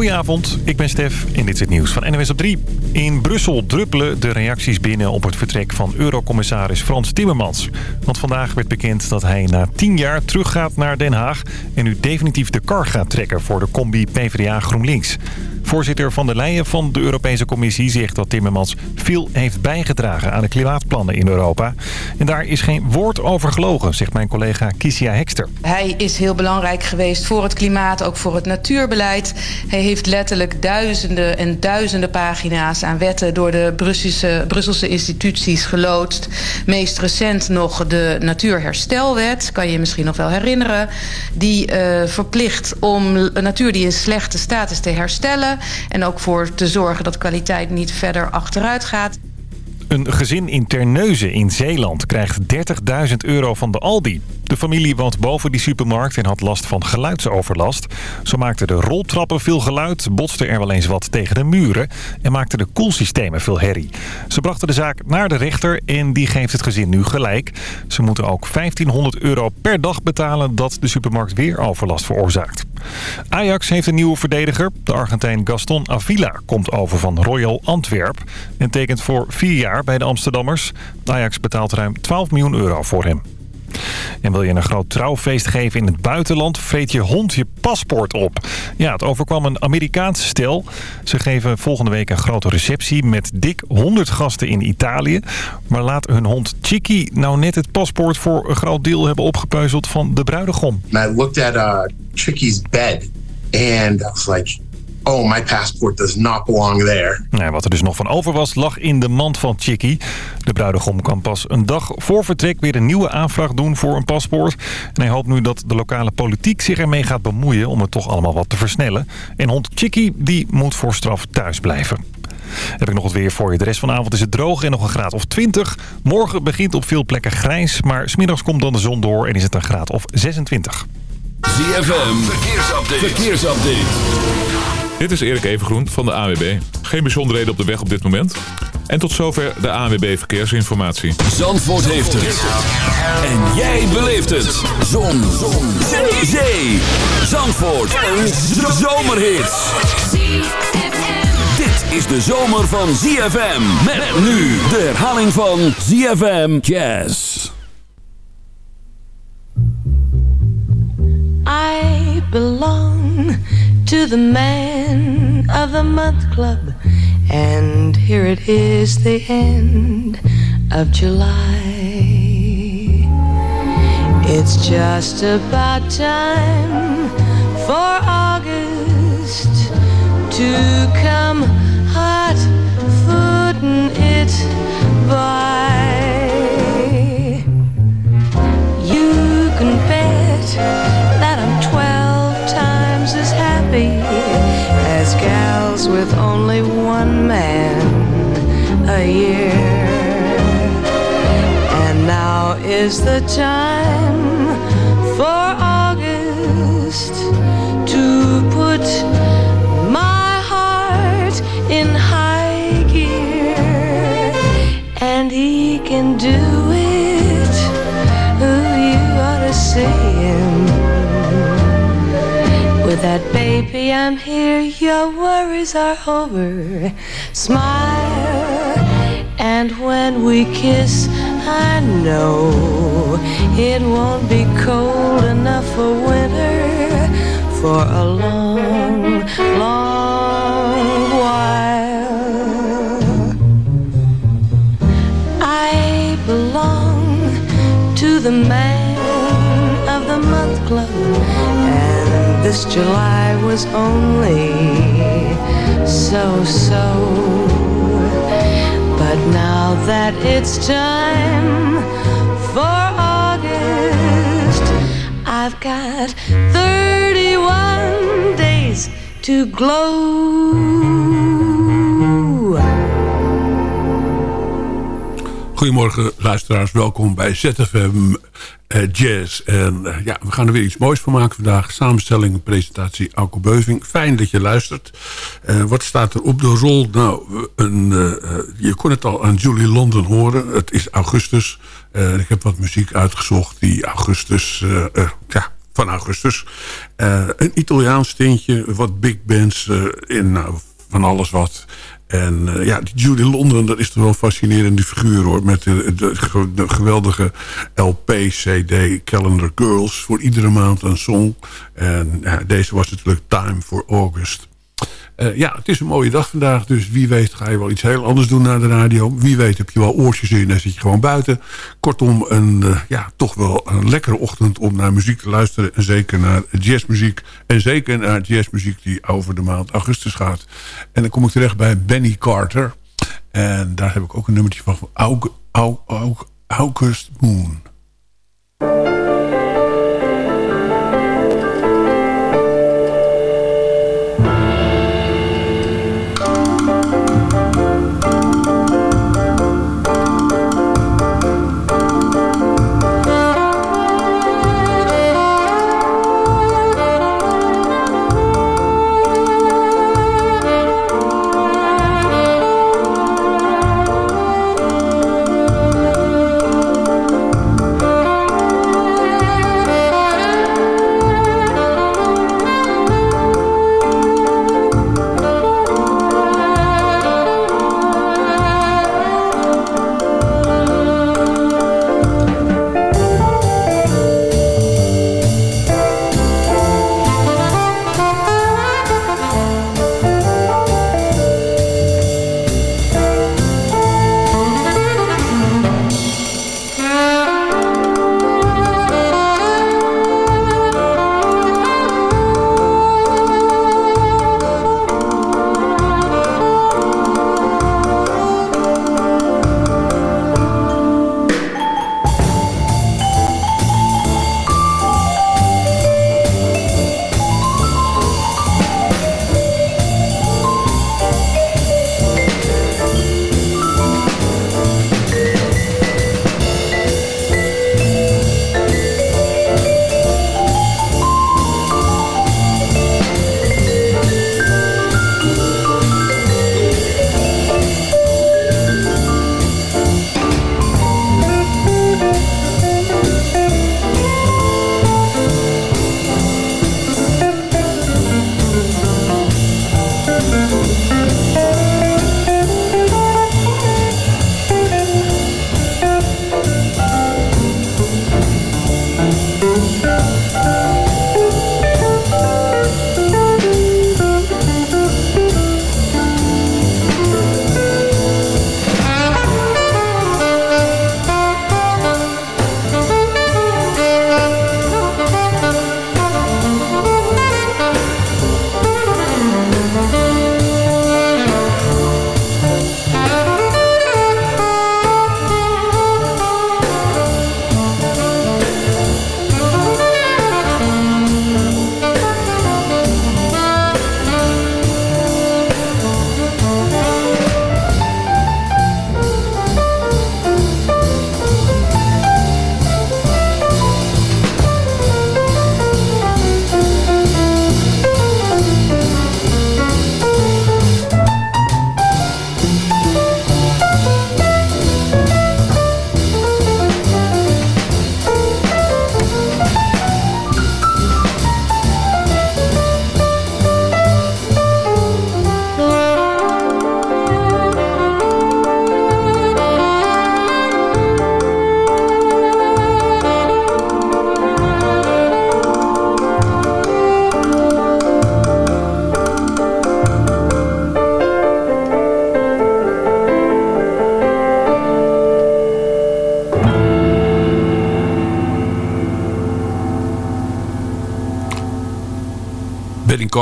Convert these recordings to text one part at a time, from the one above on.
Goedenavond, ik ben Stef en dit is het nieuws van NWS op 3. In Brussel druppelen de reacties binnen op het vertrek van eurocommissaris Frans Timmermans. Want vandaag werd bekend dat hij na 10 jaar teruggaat naar Den Haag... en nu definitief de kar gaat trekken voor de combi PvdA GroenLinks. Voorzitter van der Leyen van de Europese Commissie zegt dat Timmermans veel heeft bijgedragen aan de klimaatplannen in Europa. En daar is geen woord over gelogen, zegt mijn collega Kisia Hekster. Hij is heel belangrijk geweest voor het klimaat, ook voor het natuurbeleid. Hij heeft letterlijk duizenden en duizenden pagina's aan wetten door de Brusselse, Brusselse instituties geloodst. Meest recent nog de Natuurherstelwet, kan je je misschien nog wel herinneren. Die uh, verplicht om natuur die in slechte staat is te herstellen. En ook voor te zorgen dat kwaliteit niet verder achteruit gaat. Een gezin in Terneuzen in Zeeland krijgt 30.000 euro van de Aldi. De familie woont boven die supermarkt en had last van geluidsoverlast. Zo maakten de roltrappen veel geluid, botste er wel eens wat tegen de muren... en maakten de koelsystemen veel herrie. Ze brachten de zaak naar de rechter en die geeft het gezin nu gelijk. Ze moeten ook 1500 euro per dag betalen dat de supermarkt weer overlast veroorzaakt. Ajax heeft een nieuwe verdediger. De Argentijn Gaston Avila komt over van Royal Antwerp... en tekent voor vier jaar bij de Amsterdammers. Ajax betaalt ruim 12 miljoen euro voor hem. En wil je een groot trouwfeest geven in het buitenland, vreet je hond je paspoort op. Ja, het overkwam een Amerikaanse stel. Ze geven volgende week een grote receptie met dik 100 gasten in Italië. Maar laat hun hond Chicky nou net het paspoort voor een groot deel hebben opgepeuzeld van de bruidegom. I looked at uh, Chicky's bed and I was like oh, my passport does not belong there. Ja, wat er dus nog van over was, lag in de mand van Chicky. De bruidegom kan pas een dag voor vertrek weer een nieuwe aanvraag doen voor een paspoort. En hij hoopt nu dat de lokale politiek zich ermee gaat bemoeien om het toch allemaal wat te versnellen. En hond Chicky, die moet voor straf thuis blijven. Heb ik nog wat weer voor je. De rest van de avond is het droog en nog een graad of 20. Morgen begint op veel plekken grijs, maar smiddags komt dan de zon door en is het een graad of 26. ZFM, verkeersupdate. verkeersupdate. Dit is Erik Evengroen van de AWB. Geen bijzonderheden op de weg op dit moment. En tot zover de AWB Verkeersinformatie. Zandvoort heeft het. En jij beleeft het. Zon. Zon. Zee. Zee. Zandvoort. Een zomerhit. Dit is de zomer van ZFM. Met nu de herhaling van ZFM Jazz. I belong to the Man of the Month Club. And here it is, the end of July. It's just about time for August to come hot footing it by. You can bet gals with only one man a year. And now is the time for August to put my heart in high gear, and he can do that baby I'm here, your worries are over. Smile, and when we kiss, I know it won't be cold enough for winter for a long, long while. I belong to the man this July was only so so. But now that it's time for August, I've got 31 days to glow. Goedemorgen luisteraars, welkom bij ZFM uh, Jazz. En uh, ja, we gaan er weer iets moois van maken vandaag. Samenstelling en presentatie Alko Beuving. Fijn dat je luistert. Uh, wat staat er op de rol? Nou, een, je kon het al aan Julie London horen. Het is augustus. ik heb wat muziek uitgezocht die augustus ja, van augustus. Eh, een Italiaans tintje, wat big bands in nou, van alles wat. En uh, ja, Judy London, dat is toch wel een fascinerende figuur hoor. Met de, de, geweldige LP, CD, Calendar Girls. Voor iedere maand een song. En deze was natuurlijk Time for August. Uh, ja, het is een mooie dag vandaag. Dus wie weet ga je wel iets heel anders doen naar de radio. Wie weet heb je wel oortjes in en zit je gewoon buiten. Kortom, een, uh, ja, toch wel een lekkere ochtend om naar muziek te luisteren. En zeker naar jazzmuziek. En zeker naar jazzmuziek die over de maand augustus gaat. En dan kom ik terecht bij Benny Carter. En daar heb ik ook een nummertje van. Aug, Aug, Aug, August Moon.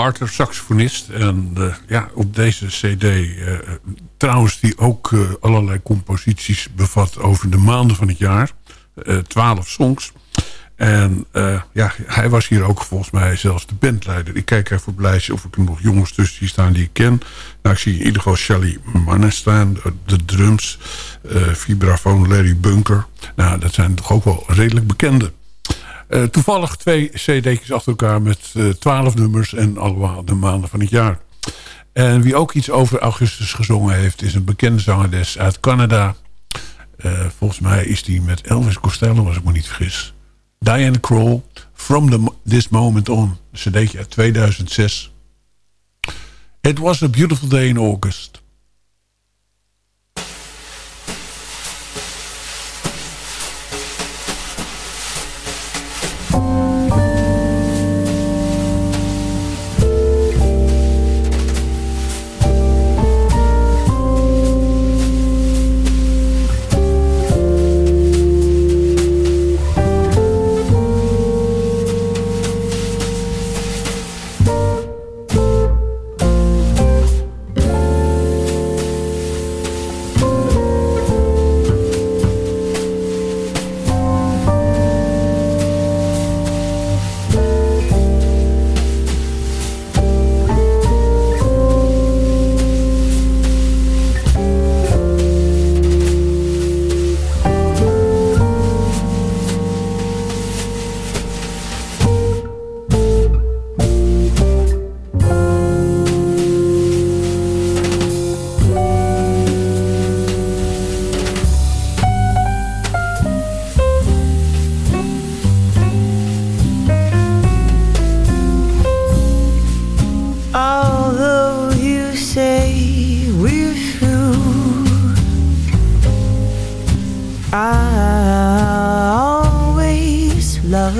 Carter, saxofonist. En uh, ja, op deze cd, uh, trouwens die ook uh, allerlei composities bevat over de maanden van het jaar. Twaalf songs. En ja, hij was hier ook volgens mij zelfs de bandleider. Ik kijk even op lijstje of ik er nog jongens tussen zie staan die ik ken. Nou, ik zie in ieder geval Shelly Mannen staan. De, de drums, vibrafoon Larry Bunker. Nou, dat zijn toch ook wel redelijk bekende. Eh, toevallig twee cd'tjes achter elkaar met eh, twaalf uh, nummers en allemaal de maanden van het jaar. En wie ook iets over Augustus gezongen heeft... is een bekende zangeres uit Canada. Eh, volgens mij is die met Elvis Costello, als ik me niet vergis. Diane Kroll, From the, This Moment On. Een cd'tje uit 2006. It was a beautiful day in August...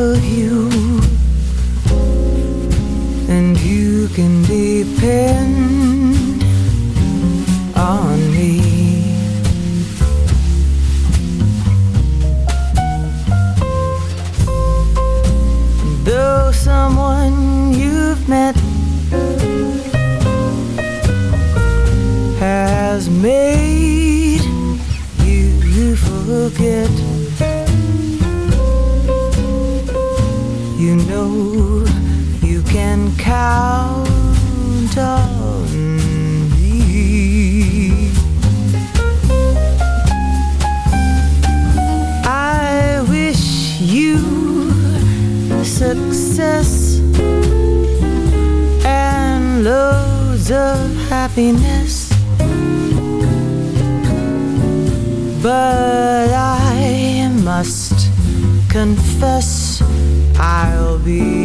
Of you, and you can depend. happiness. But I must confess I'll be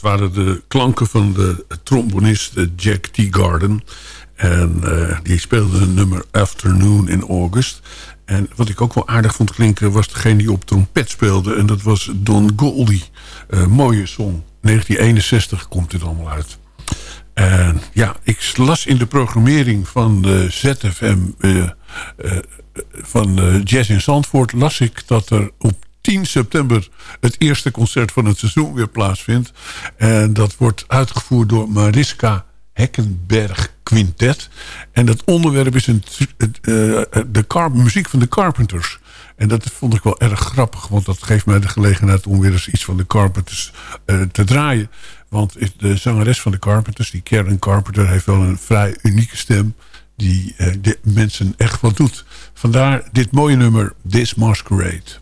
waren de klanken van de trombonist Jack T. Garden. En uh, die speelde een nummer Afternoon in August. En wat ik ook wel aardig vond klinken... was degene die op trompet speelde. En dat was Don Goldie. Uh, mooie song. 1961 komt dit allemaal uit. En ja, ik las in de programmering van de ZFM... Van Jazz in Zandvoort... las ik dat er op 10 september het eerste concert van het seizoen weer plaatsvindt. En dat wordt uitgevoerd door Mariska Heckenberg Quintet. En dat onderwerp is een, uh, de muziek van de Carpenters. En dat vond ik wel erg grappig. Want dat geeft mij de gelegenheid om weer eens iets van de Carpenters uh, te draaien. Want de zangeres van de Carpenters, die Karen Carpenter... heeft wel een vrij unieke stem die uh, de mensen echt wat doet. Vandaar dit mooie nummer, This Masquerade.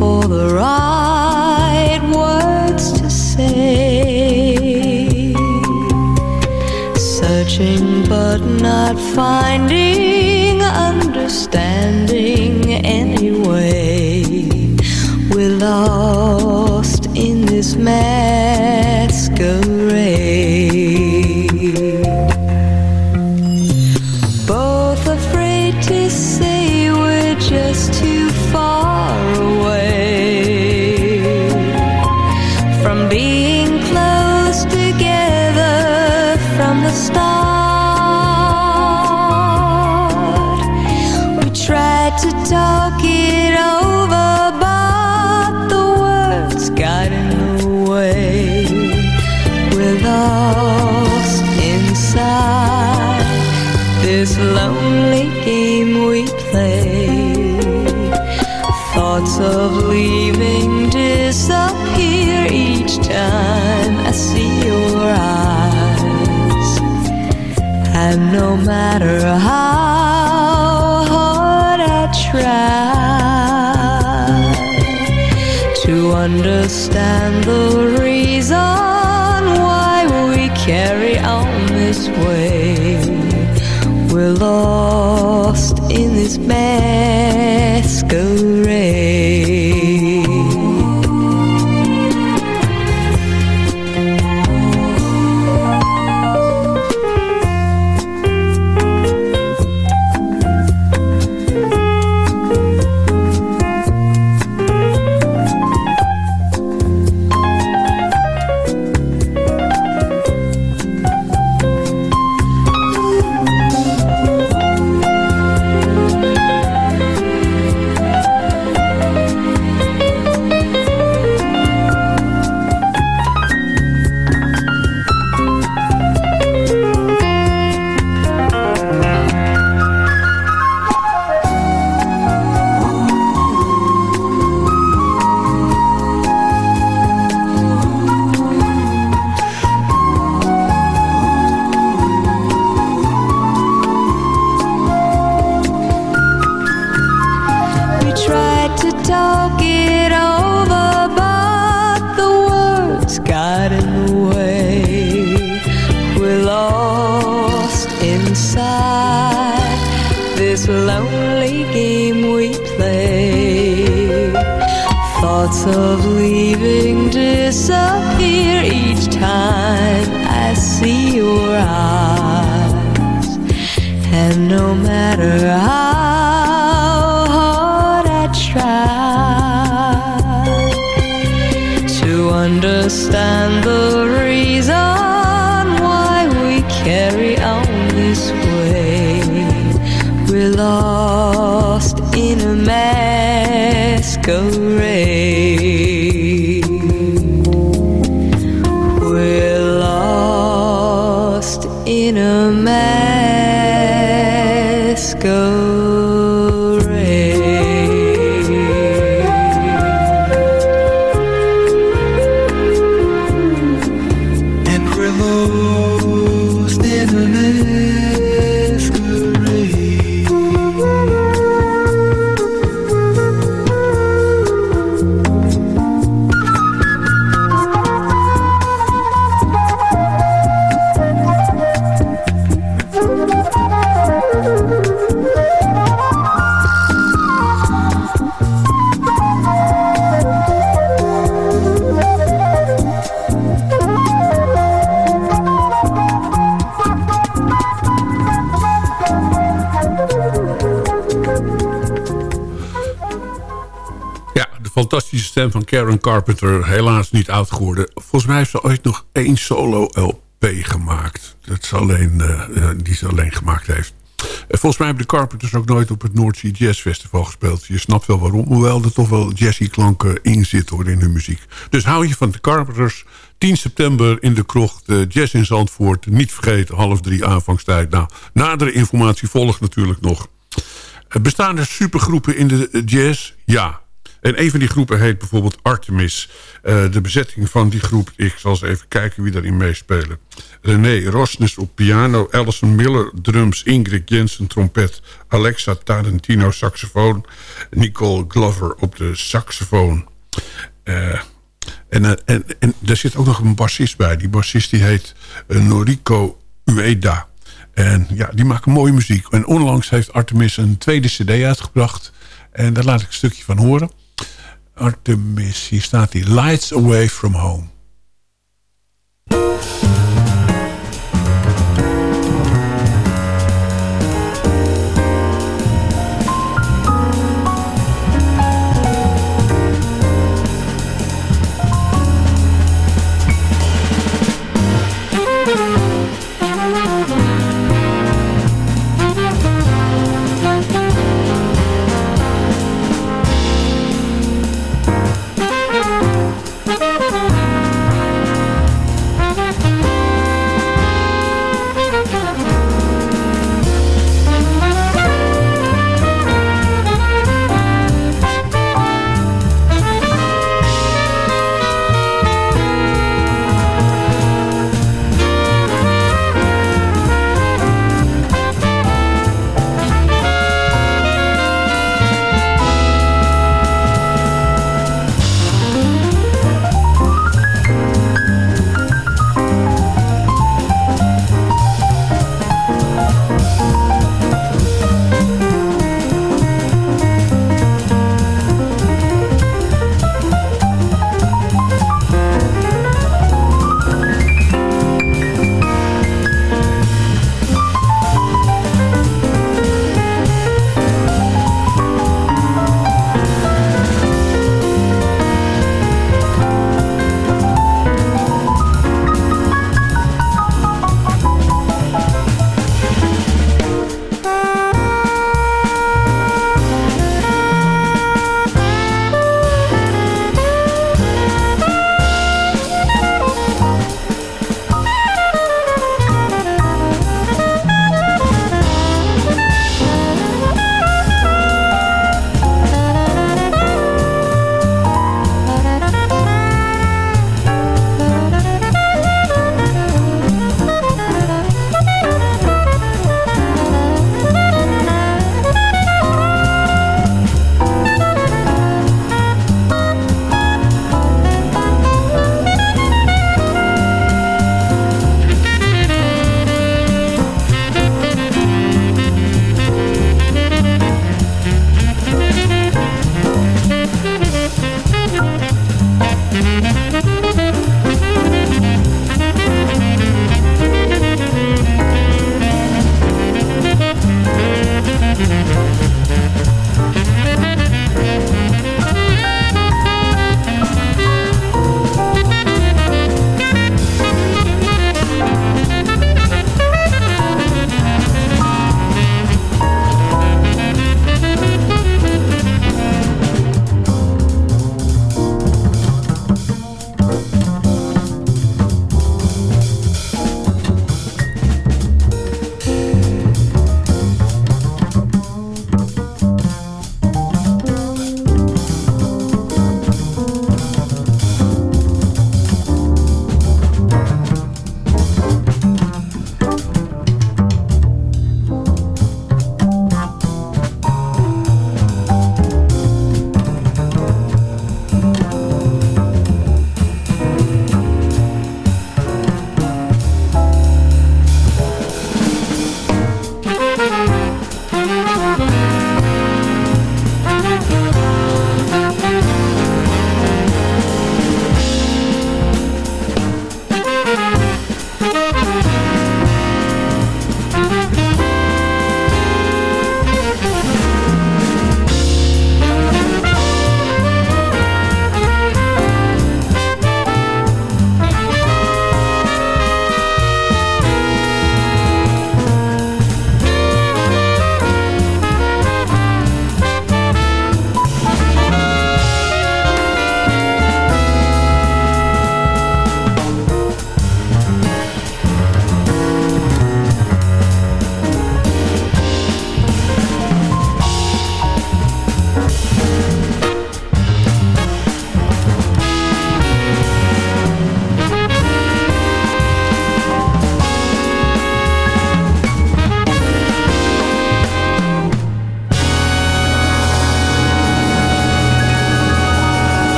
for the right words to say. Searching but not finding understanding anyway. We're lost in this masquerade. Fantastische stem van Karen Carpenter. Helaas niet oud geworden. Volgens mij heeft ze ooit nog één solo-LP gemaakt. Dat ze alleen, eh, eh, die ze alleen gemaakt heeft. Volgens mij hebben de Carpenters ook nooit op het Sea Jazz Festival gespeeld. Je snapt wel waarom. Hoewel er toch wel jazzy klanken in zitten hoor, in hun muziek. Dus hou je van de Carpenters. 10 september in de krocht. eh, jazz in Zandvoort. Niet vergeten, half drie aanvangstijd. Nou, nadere informatie volgt natuurlijk nog. Bestaan er supergroepen in de jazz? Ja. En een van die groepen heet bijvoorbeeld Artemis. Eh, de bezetting van die groep, ik zal eens even kijken wie daarin meespelen. René Rosnes op piano, Alison Miller drums, Ingrid Jensen trompet, Alexa Tarantino saxofoon, Nicole Glover op de saxofoon. Eh, En, eh, en, en daar zit ook nog een bassist bij. Die bassist die heet Noriko Ueda. En ja, die maken mooie muziek. En onlangs heeft Artemis een tweede cd uitgebracht. En daar laat ik een stukje van horen. Artemis, hier staat die Lights Away From Home.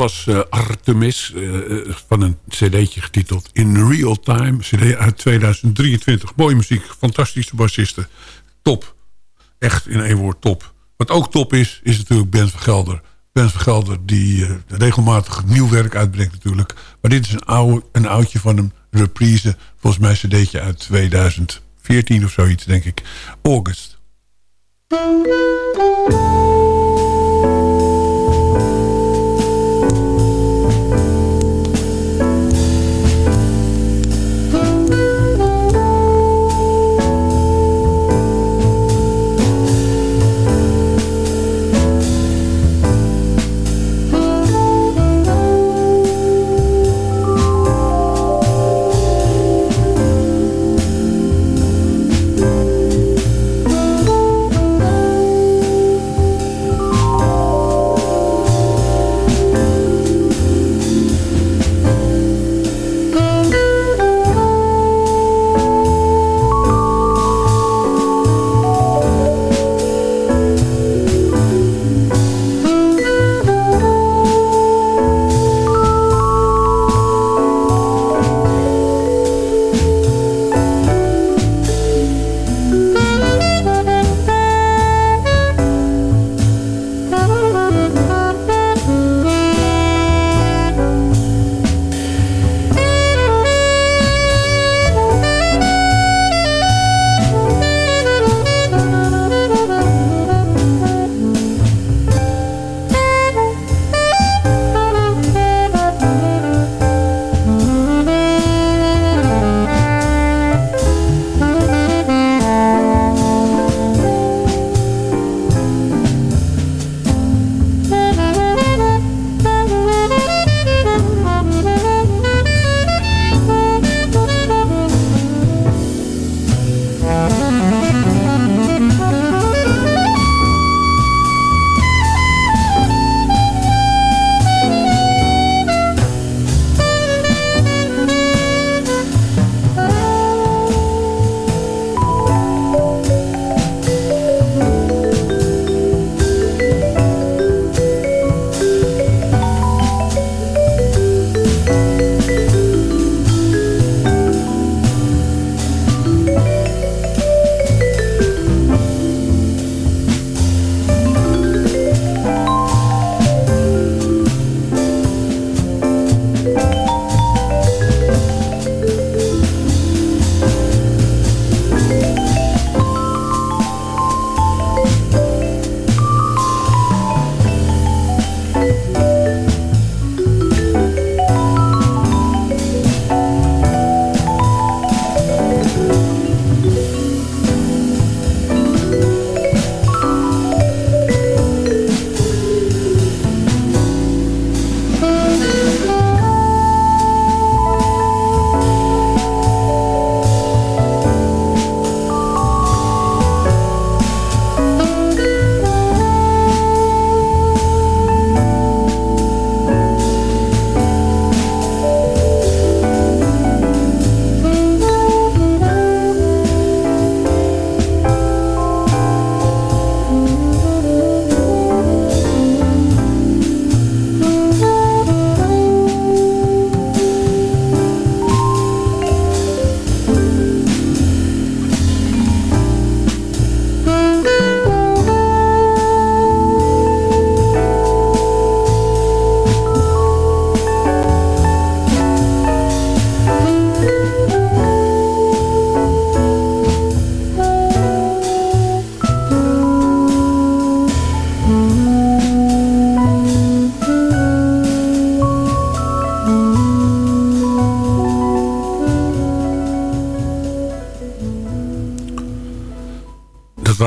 Was eh, Artemis eh, eh, van een cd'tje getiteld In Real Time. cd uit 2023. Mooie muziek, fantastische bassisten. Top. Echt in één woord top. Wat ook top is, is natuurlijk Ben van Gelder. Ben van Gelder die regelmatig nieuw werk uitbrengt natuurlijk. Maar dit is een, oude, een oudje van een reprise. Volgens mij cd'tje uit 2014 of zoiets, denk ik. August.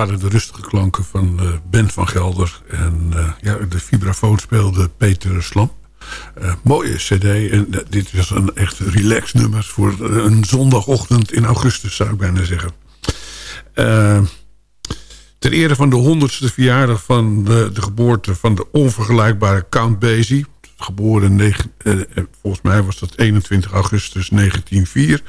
De rustige klanken van uh, Ben van Gelder. En uh, ja, de vibrafoon speelde Peter Slam. Uh, mooie cd. En dit is een echt relax nummer voor een zondagochtend in augustus, zou ik bijna zeggen. ter ere van de honderdste verjaardag van de, de, geboorte van de onvergelijkbare Count Basie. Geboren, volgens mij was dat 21 augustus 1904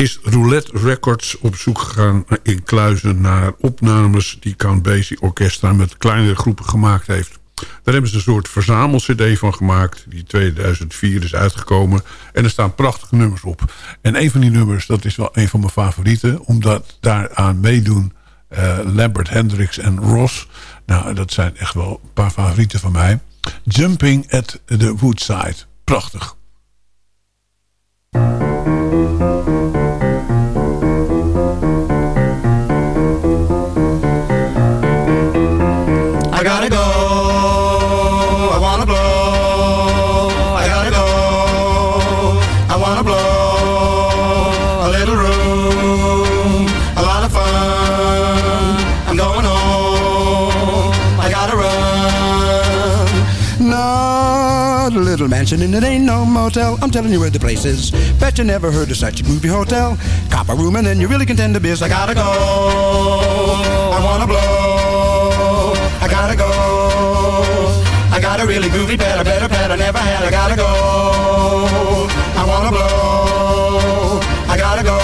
is Roulette Records op zoek gegaan in Kluizen naar opnames die Count Basie Orchestra met kleinere groepen gemaakt heeft. Daar hebben ze een soort verzamel-cd van gemaakt... die 2004 is uitgekomen. En er staan prachtige nummers op. En een van die nummers, dat is wel een van mijn favorieten... omdat daaraan meedoen uh, Lambert Hendricks en Ross. Nou, dat zijn echt wel een paar favorieten van mij. Jumping at the Woodside. Prachtig. Little mansion and it ain't no motel. I'm telling you where the place is. Bet you never heard of such a movie hotel. Cop a room and then you really can tend to biz. I gotta go. I wanna blow. I gotta go. I got a really groovy pet, a better pet I never had. I gotta go. I wanna blow. I gotta go.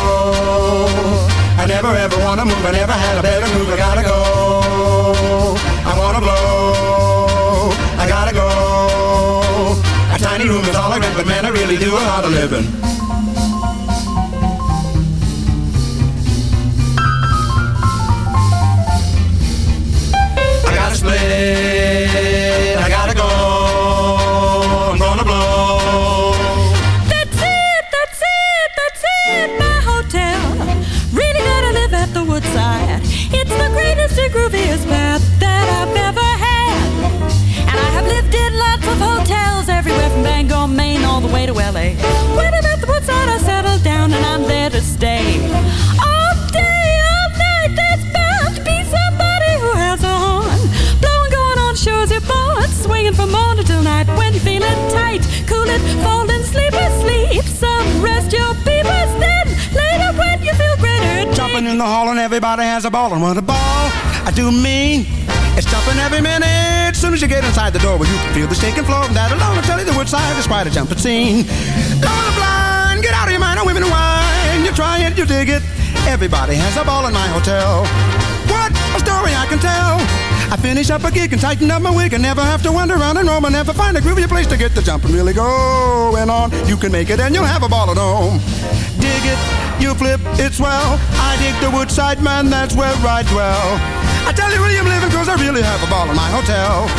I never ever wanna move. I never had a better move. I gotta go. A tiny room is all I rent, but man, I really do a lot of living. I gotta split. I gotta go. I'm gonna blow. That's it, that's it, that's it, my hotel. Really gotta live at the woodside. It's the greatest and grooviest bath the way to LA. When I'm at the woodside, I settle down and I'm there to stay. All day, all night, there's bound to be somebody who has a horn. Blowing, going on, shows your board, swinging from morning till night. When you're feeling tight, cool it, fall and sleep or sleep. Some rest your peepers, then later when you feel greater. Jumping in the hall and everybody has a ball and what a ball I do mean. It's jumping every minute. Soon as you get inside the door, where you can feel the shaking floor. That alone will tell you the woodside is quite a jumping scene. The blind, get out of your mind, oh women and wine. You try it, you dig it. Everybody has a ball in my hotel. What a story I can tell. I finish up a gig and tighten up my wig and never have to wander around and roam and never find a groovy place to get the jumping really going on. You can make it and you'll have a ball at home. Dig it, you flip, it's swell. I dig the woodside, man, that's where I dwell. I tell you, William, living cause I really have a ball in my hotel.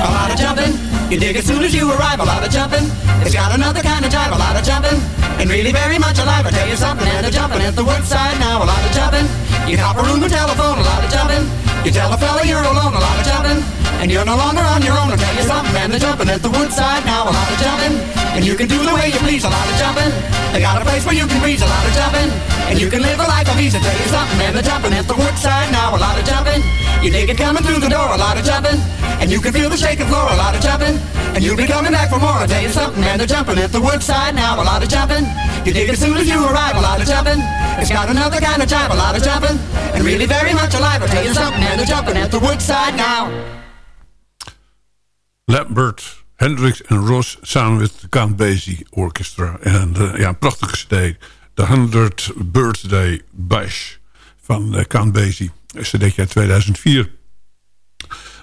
A lot of jumping, you dig as soon as you arrive. A lot of jumping, it's got another kind of jive. A lot of jumping, and really very much alive. I tell you something, and a jumping at the woodside now. A lot of jumping, you cop a room and telephone. A lot of jumping, you tell a fella you're alone. A lot of jumping, and you're no longer on your own. I tell you something, man, they're jumping at the woodside now. A lot of jumping, and you can do the way you please. A lot of jumping, they got a place where you can breeze. A lot of jumping, and you can live a life of ease. I tell you something, man, they're jumping at the woodside now. A lot of jumping, you dig it coming through the door. A lot of jumping, and you can feel the shaking floor. A lot of jumping, and you'll be coming back for more. I tell you something, man, they're jumping at the woodside now. A lot of jumping, you dig it as soon as you arrive. A lot of jumping, it's got another kind of jive. A lot of jumping, and really very much alive. I tell you something, man, they're jumping at the woodside now. Lambert, Hendricks en Ross samen met de Count Basie Orchestra. En uh, ja, een prachtige cd. De 100th Birthday Bash van uh, Count Basie. Een cd uit 2004.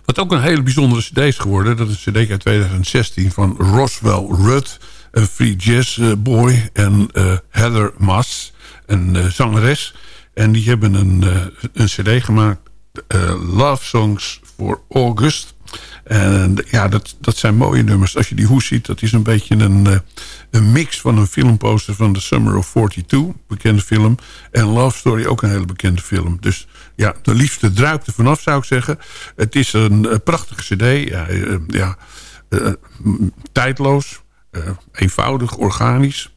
Wat ook een hele bijzondere cd is geworden. Dat is een cd uit 2016 van Roswell Rudd. Een free jazz uh, boy. En Heather Mas, een zangeres. En die hebben een, een cd gemaakt. Love Songs for August. En ja, dat, dat zijn mooie nummers. Als je die hoes ziet, dat is een beetje een, uh, een mix van een filmposter van The Summer of 42, bekende film. En Love Story, ook een hele bekende film. Dus ja, de liefste druipt er vanaf, zou ik zeggen. Het is een uh, prachtige cd. Ja, uh, ja tijdloos, eenvoudig, organisch.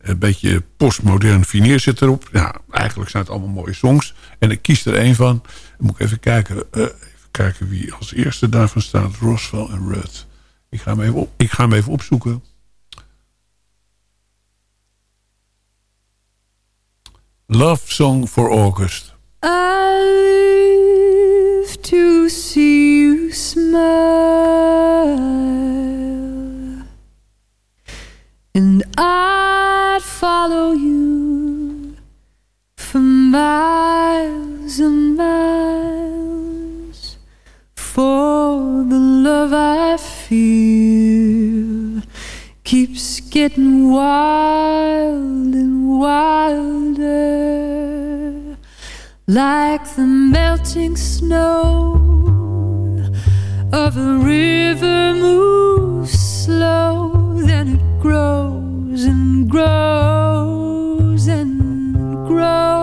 Een beetje postmodern vineer zit erop. Ja, eigenlijk zijn het allemaal mooie songs. En ik kies er één van. Moet ik even kijken kijken wie als eerste daarvan staat. Roswell en Rudd. Ik ga hem even, op, ik ga hem even opzoeken. Love Song for August. I live to see you smile And I'd follow you For miles and miles for the love I feel keeps getting wild and wilder, like the melting snow of a river moves slow, then it grows and grows and grows.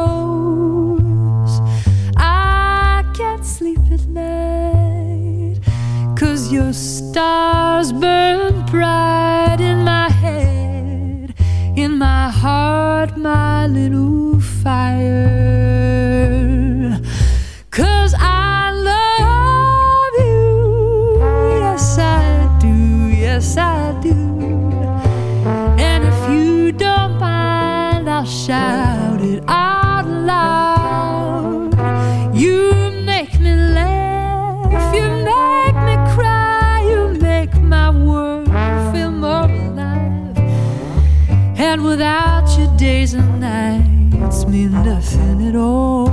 I can't sleep at night your stars burn bright in my head, in my heart, my little fire. Cause I love you, yes, I do, yes, I do. And if you don't mind, I'll shout it out loud. You that without you days and nights mean nothing at all.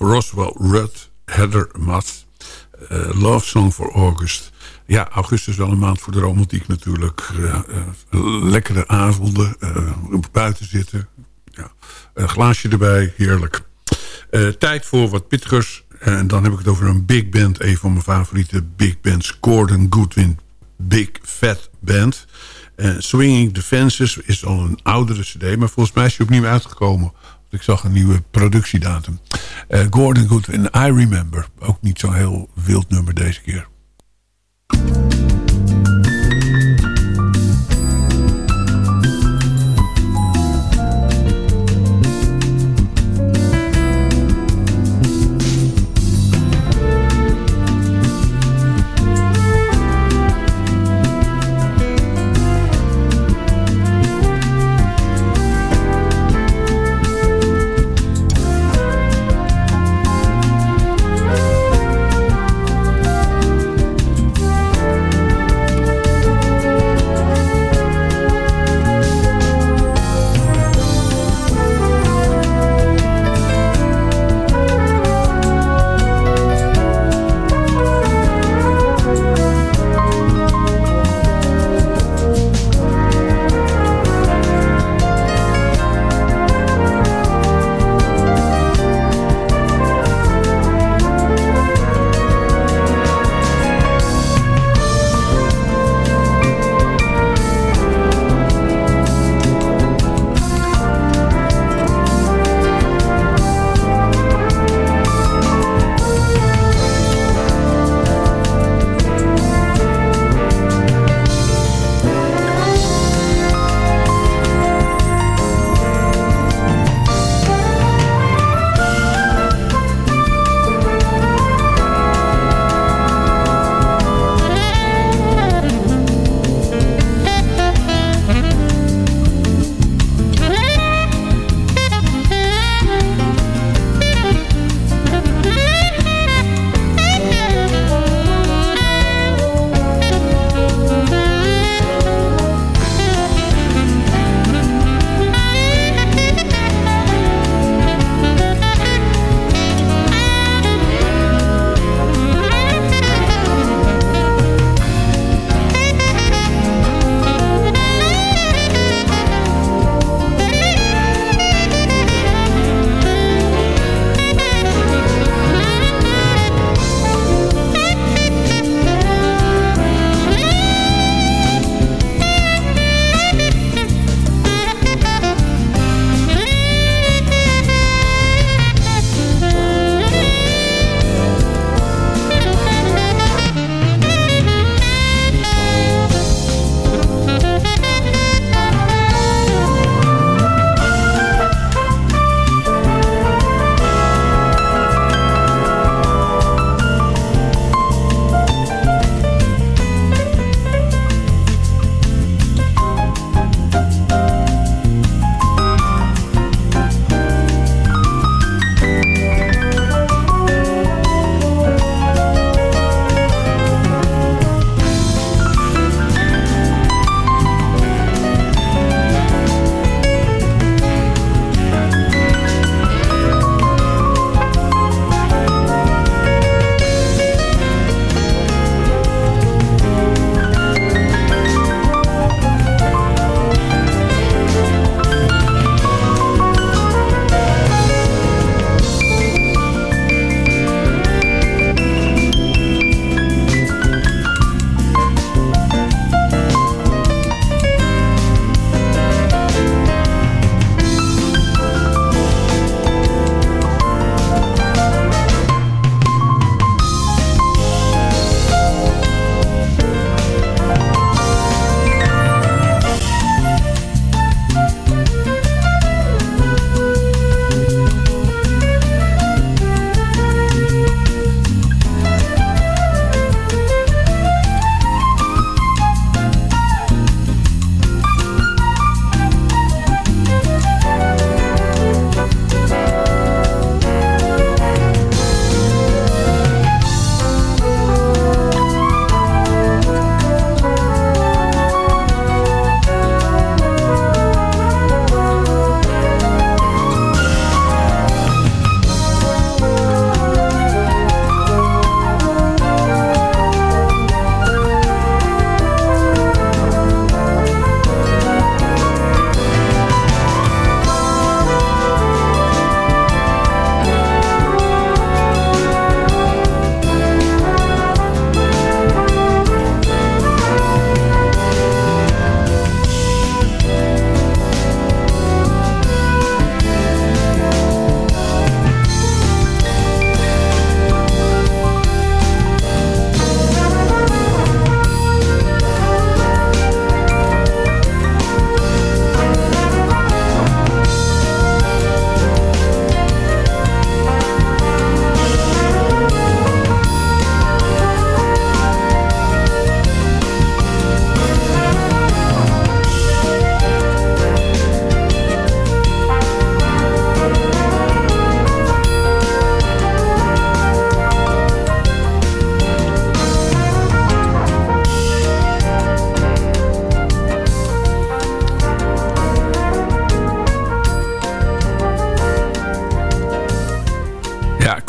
Roswell Rudd, Heather Matt. Eh, Love Song for August. Ja, augustus is wel een maand voor de romantiek natuurlijk. Eh, eh, lekkere avonden, buiten zitten. Ja. Een glaasje erbij, heerlijk. tijd voor wat pittigers. En dan heb ik het over een big band. Een van mijn favoriete big bands. Gordon Goodwin Big Fat Band. Swinging Defenses is al een oudere cd. Maar volgens mij is hij opnieuw uitgekomen. Ik zag een nieuwe productiedatum. Eh, Gordon Goodwin, I Remember. Ook niet zo'n heel wild nummer deze keer.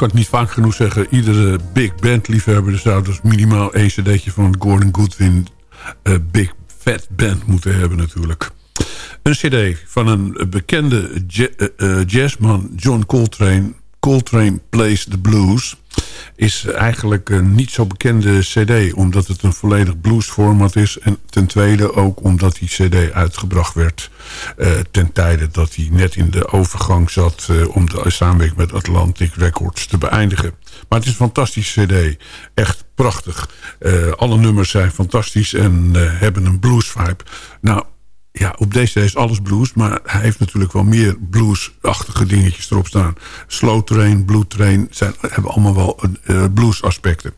Kan het niet vaak genoeg zeggen. Iedere big band liefhebber zou dus minimaal één cd'tje van Gordon Goodwin... eh, Big Fat Band moeten hebben natuurlijk. Een cd van een bekende eh, eh, jazzman John Coltrane... Coltrane Plays the Blues... is eigenlijk een niet zo bekende cd... omdat het een volledig bluesformat is... en ten tweede ook omdat die cd uitgebracht werd... eh, ten tijde dat hij net in de overgang zat... eh, om de samenwerking met Atlantic Records te beëindigen. Maar het is een fantastische cd. Echt prachtig. Eh, alle nummers zijn fantastisch en hebben een blues vibe. Nou, ja, op deze is alles blues, maar hij heeft natuurlijk wel meer bluesachtige dingetjes erop staan. Slow Train, Blue Train zijn, hebben allemaal wel een, eh, blues aspecten.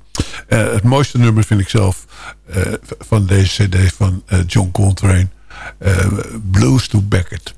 Eh, het mooiste nummer vind ik zelf eh, van deze cd van eh, John Coltrane. eh, Blues to Beckett.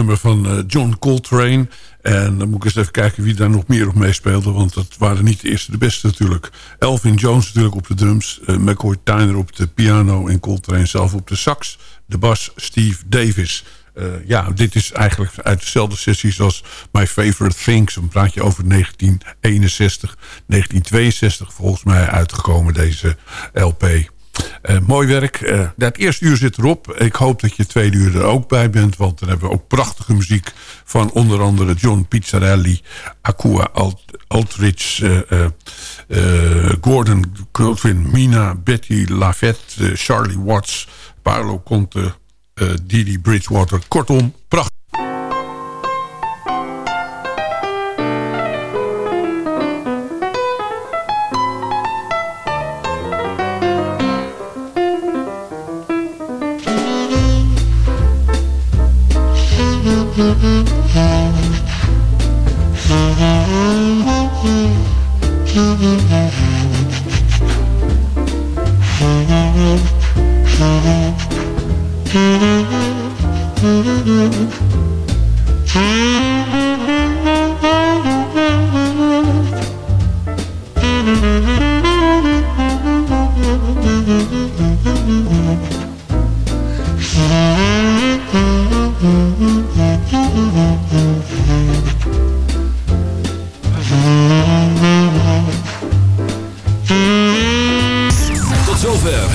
Nummer van eh, John Coltrane. En dan moet ik eens even kijken wie daar nog meer op meespeelde. Want dat waren niet de eerste de beste natuurlijk. Elvin Jones natuurlijk op de drums. eh, McCoy Tyner op de piano. En Coltrane zelf op de sax. De bas Steve Davis. Eh, ja, dit is eigenlijk uit dezelfde sessies als My Favorite Things. Een praatje over 1961, 1962 volgens mij uitgekomen deze LP. Eh, mooi werk. Eh, het eerste uur zit erop. Ik hoop dat je tweede uur er ook bij bent. Want dan hebben we ook prachtige muziek van onder andere John Pizzarelli, Akua Alt Aldrich, eh, Gordon Goldwyn, Mina, Betty Lavette, eh, Charlie Watts, Paolo Conte, Didi Bridgewater. Kortom, prachtig. Tot